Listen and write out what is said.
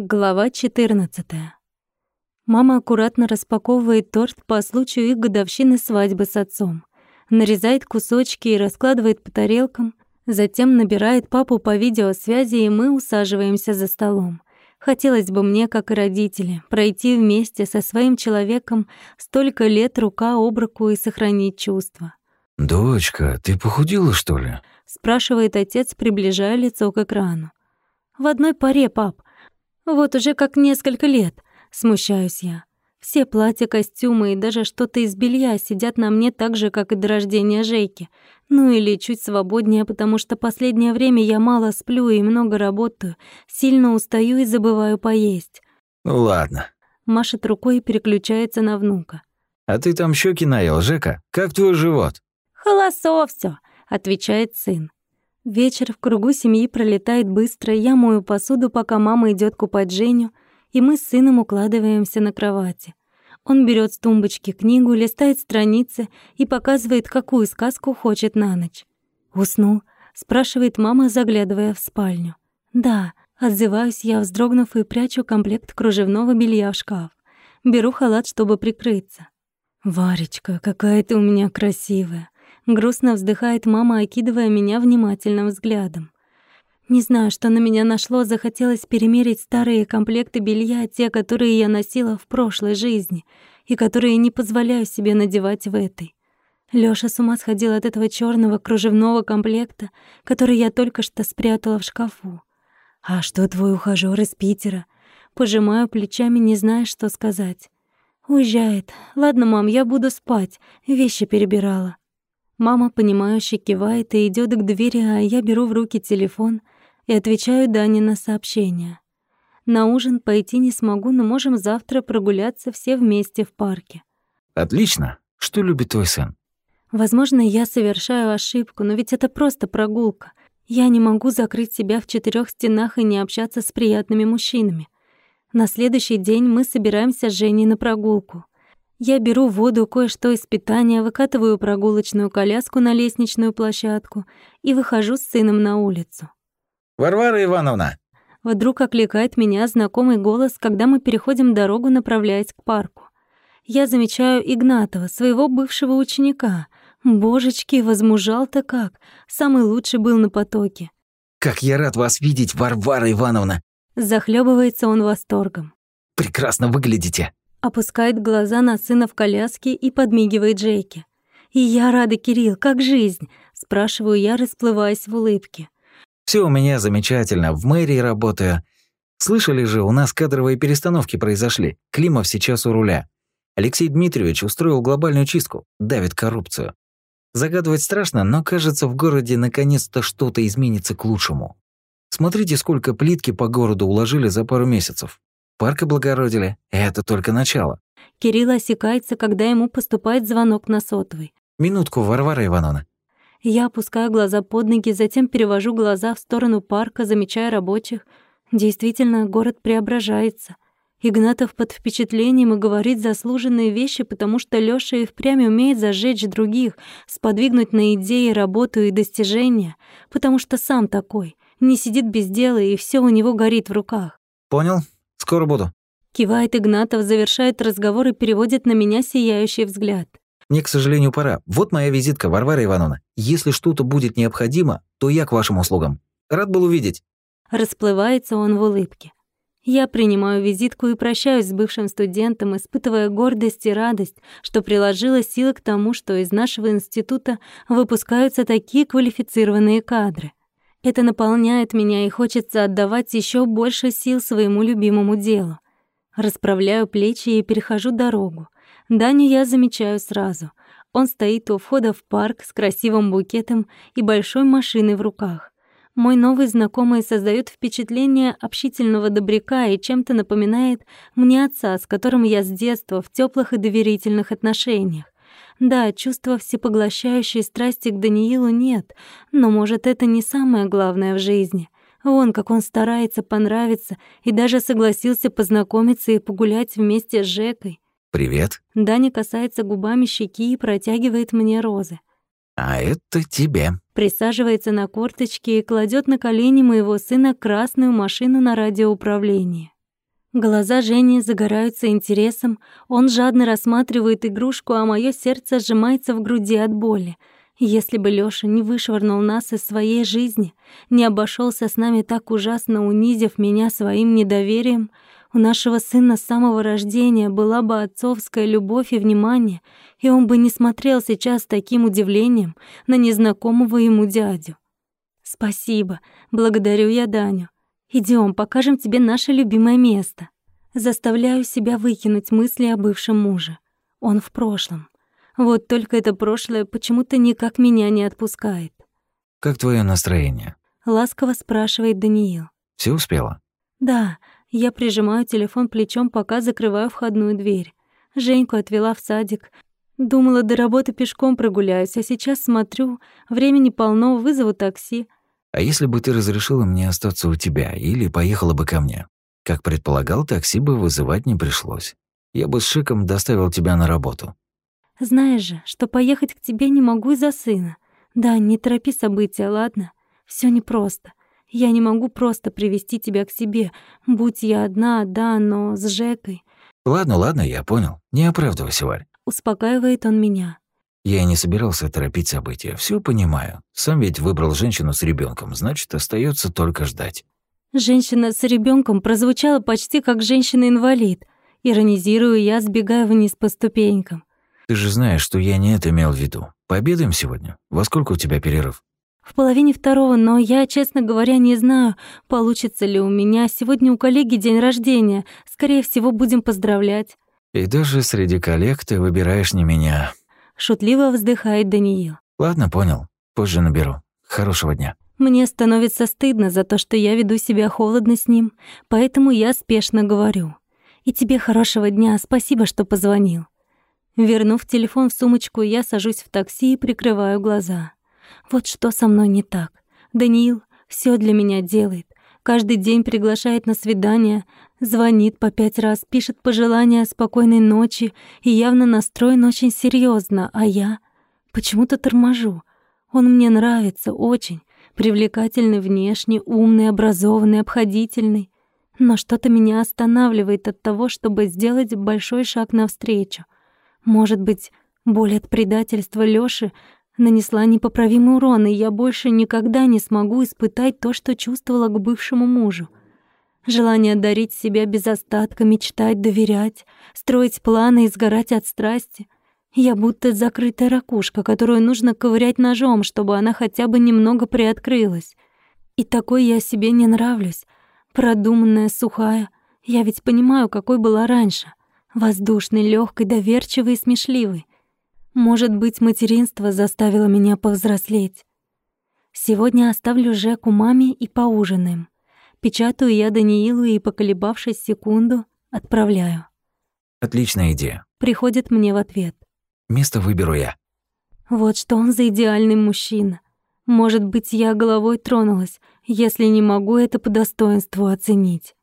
Глава 14. Мама аккуратно распаковывает торт по случаю их годовщины свадьбы с отцом. Нарезает кусочки и раскладывает по тарелкам, затем набирает папу по видеосвязи, и мы усаживаемся за столом. Хотелось бы мне, как и родители, пройти вместе со своим человеком столько лет рука об руку и сохранить чувства. «Дочка, ты похудела, что ли?» — спрашивает отец, приближая лицо к экрану. «В одной паре, пап. Вот уже как несколько лет, смущаюсь я. Все платья, костюмы и даже что-то из белья сидят на мне так же, как и до рождения Жейки. Ну или чуть свободнее, потому что последнее время я мало сплю и много работаю, сильно устаю и забываю поесть. Ну ладно. Машет рукой и переключается на внука. А ты там щеки наел, Жека? Как твой живот? Холосо все, отвечает сын. Вечер в кругу семьи пролетает быстро, я мою посуду, пока мама идет купать Женю, и мы с сыном укладываемся на кровати. Он берет с тумбочки книгу, листает страницы и показывает, какую сказку хочет на ночь. «Уснул?» — спрашивает мама, заглядывая в спальню. «Да», — отзываюсь я, вздрогнув и прячу комплект кружевного белья в шкаф. Беру халат, чтобы прикрыться. «Варечка, какая ты у меня красивая!» Грустно вздыхает мама, окидывая меня внимательным взглядом. Не знаю, что на меня нашло, захотелось перемерить старые комплекты белья, те, которые я носила в прошлой жизни и которые не позволяю себе надевать в этой. Лёша с ума сходил от этого чёрного кружевного комплекта, который я только что спрятала в шкафу. «А что твой ухажёр из Питера?» Пожимаю плечами, не зная, что сказать. «Уезжает. Ладно, мам, я буду спать. Вещи перебирала». Мама, понимающе кивает и идёт к двери, а я беру в руки телефон и отвечаю Дане на сообщение. На ужин пойти не смогу, но можем завтра прогуляться все вместе в парке. Отлично. Что любит твой сын? Возможно, я совершаю ошибку, но ведь это просто прогулка. Я не могу закрыть себя в четырёх стенах и не общаться с приятными мужчинами. На следующий день мы собираемся с Женей на прогулку. Я беру воду, кое-что из питания, выкатываю прогулочную коляску на лестничную площадку и выхожу с сыном на улицу. «Варвара Ивановна!» Вдруг окликает меня знакомый голос, когда мы переходим дорогу, направляясь к парку. Я замечаю Игнатова, своего бывшего ученика. Божечки, возмужал-то как. Самый лучший был на потоке. «Как я рад вас видеть, Варвара Ивановна!» Захлебывается он восторгом. «Прекрасно выглядите!» Опускает глаза на сына в коляске и подмигивает Джейке. «И я рада, Кирилл, как жизнь?» Спрашиваю я, расплываясь в улыбке. Все у меня замечательно, в мэрии работаю. Слышали же, у нас кадровые перестановки произошли. Климов сейчас у руля. Алексей Дмитриевич устроил глобальную чистку, давит коррупцию. Загадывать страшно, но кажется, в городе наконец-то что-то изменится к лучшему. Смотрите, сколько плитки по городу уложили за пару месяцев. Парк облагородили. Это только начало. Кирилл осекается, когда ему поступает звонок на сотовый. Минутку, Варвара Ивановна. Я опускаю глаза под ноги, затем перевожу глаза в сторону парка, замечая рабочих. Действительно, город преображается. Игнатов под впечатлением и говорит заслуженные вещи, потому что Лёша и впрямь умеет зажечь других, сподвигнуть на идеи, работу и достижения, потому что сам такой, не сидит без дела, и все у него горит в руках. Понял. Скоро буду». Кивает Игнатов, завершает разговор и переводит на меня сияющий взгляд. «Мне, к сожалению, пора. Вот моя визитка, Варвара Ивановна. Если что-то будет необходимо, то я к вашим услугам. Рад был увидеть». Расплывается он в улыбке. Я принимаю визитку и прощаюсь с бывшим студентом, испытывая гордость и радость, что приложила силы к тому, что из нашего института выпускаются такие квалифицированные кадры. Это наполняет меня и хочется отдавать еще больше сил своему любимому делу. Расправляю плечи и перехожу дорогу. Даню я замечаю сразу. Он стоит у входа в парк с красивым букетом и большой машиной в руках. Мой новый знакомый создает впечатление общительного добряка и чем-то напоминает мне отца, с которым я с детства в теплых и доверительных отношениях. Да, чувства всепоглощающей страсти к Даниилу нет, но, может, это не самое главное в жизни. Вон, как он старается понравиться и даже согласился познакомиться и погулять вместе с Жекой. «Привет». Даня касается губами щеки и протягивает мне розы. «А это тебе». Присаживается на корточки и кладет на колени моего сына красную машину на радиоуправлении. Глаза Жени загораются интересом, он жадно рассматривает игрушку, а мое сердце сжимается в груди от боли. Если бы Лёша не вышвырнул нас из своей жизни, не обошелся с нами так ужасно, унизив меня своим недоверием, у нашего сына с самого рождения была бы отцовская любовь и внимание, и он бы не смотрел сейчас с таким удивлением на незнакомого ему дядю. Спасибо, благодарю я Даню. Идем, покажем тебе наше любимое место. Заставляю себя выкинуть мысли о бывшем муже. Он в прошлом. Вот только это прошлое почему-то никак меня не отпускает. Как твое настроение? Ласково спрашивает Даниил. Все успела? Да, я прижимаю телефон плечом, пока закрываю входную дверь. Женьку отвела в садик. Думала, до работы пешком прогуляюсь, а сейчас смотрю, времени полно, вызову такси. А если бы ты разрешила мне остаться у тебя или поехала бы ко мне? Как предполагал, такси бы вызывать не пришлось. Я бы с Шиком доставил тебя на работу. Знаешь же, что поехать к тебе не могу из-за сына. Да, не торопи события, ладно? Всё непросто. Я не могу просто привести тебя к себе. Будь я одна, да, но с Жекой. Ладно, ладно, я понял. Не оправдывайся, Варь. Успокаивает он меня. Я и не собирался торопить события. Все понимаю. Сам ведь выбрал женщину с ребенком, значит, остается только ждать. Женщина с ребенком прозвучала почти как женщина-инвалид. Иронизирую я, сбегая вниз по ступенькам. Ты же знаешь, что я не это имел в виду. Пообедаем сегодня? Во сколько у тебя перерыв? В половине второго, но я, честно говоря, не знаю, получится ли у меня. Сегодня у коллеги день рождения. Скорее всего, будем поздравлять. И даже среди коллег ты выбираешь не меня. Шутливо вздыхает Даниил. Ладно, понял. Позже наберу. Хорошего дня. Мне становится стыдно за то, что я веду себя холодно с ним, поэтому я спешно говорю. И тебе хорошего дня, спасибо, что позвонил. Вернув телефон в сумочку, я сажусь в такси и прикрываю глаза. Вот что со мной не так. Даниил все для меня делает. Каждый день приглашает на свидание, Звонит по пять раз, пишет пожелания спокойной ночи и явно настроен очень серьезно, а я почему-то торможу. Он мне нравится очень, привлекательный внешне, умный, образованный, обходительный. Но что-то меня останавливает от того, чтобы сделать большой шаг навстречу. Может быть, боль от предательства Лёши нанесла непоправимый урон, и я больше никогда не смогу испытать то, что чувствовала к бывшему мужу. Желание дарить себя без остатка, мечтать, доверять, строить планы и сгорать от страсти. Я будто закрытая ракушка, которую нужно ковырять ножом, чтобы она хотя бы немного приоткрылась. И такой я себе не нравлюсь. Продуманная, сухая. Я ведь понимаю, какой была раньше. Воздушной, легкой, доверчивой и смешливой. Может быть, материнство заставило меня повзрослеть. Сегодня оставлю Жеку маме и поужинаем. Печатаю я Даниилу и, поколебавшись секунду, отправляю. Отличная идея. Приходит мне в ответ. Место выберу я. Вот что он за идеальный мужчина. Может быть, я головой тронулась, если не могу это по достоинству оценить.